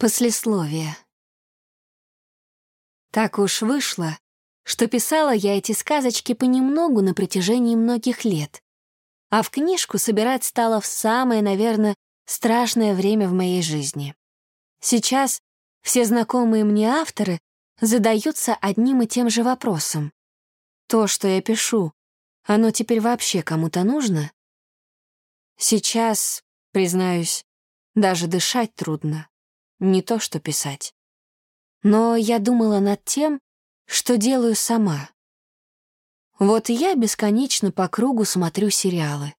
Послесловие. Так уж вышло, что писала я эти сказочки понемногу на протяжении многих лет, а в книжку собирать стала в самое, наверное, страшное время в моей жизни. Сейчас все знакомые мне авторы задаются одним и тем же вопросом. То, что я пишу, оно теперь вообще кому-то нужно? Сейчас, признаюсь, даже дышать трудно не то что писать. Но я думала над тем, что делаю сама. Вот я бесконечно по кругу смотрю сериалы.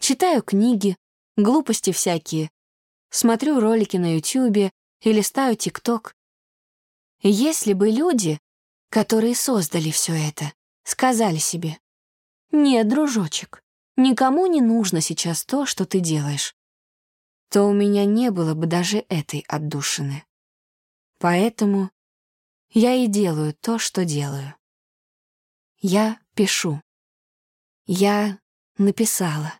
Читаю книги, глупости всякие, смотрю ролики на Ютубе и листаю ТикТок. Если бы люди, которые создали все это, сказали себе, «Нет, дружочек, никому не нужно сейчас то, что ты делаешь то у меня не было бы даже этой отдушины. Поэтому я и делаю то, что делаю. Я пишу. Я написала.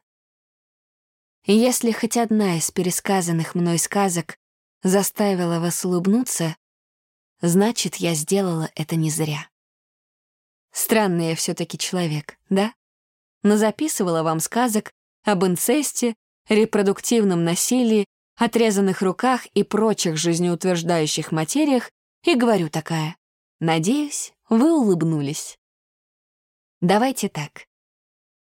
И если хоть одна из пересказанных мной сказок заставила вас улыбнуться, значит, я сделала это не зря. Странный я все-таки человек, да? Но записывала вам сказок об инцесте репродуктивном насилии, отрезанных руках и прочих жизнеутверждающих материях и говорю такая. Надеюсь, вы улыбнулись. Давайте так.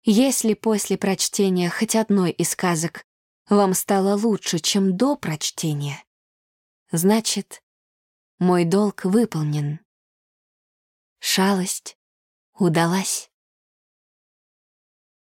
Если после прочтения хоть одной из сказок вам стало лучше, чем до прочтения, значит, мой долг выполнен. Шалость удалась.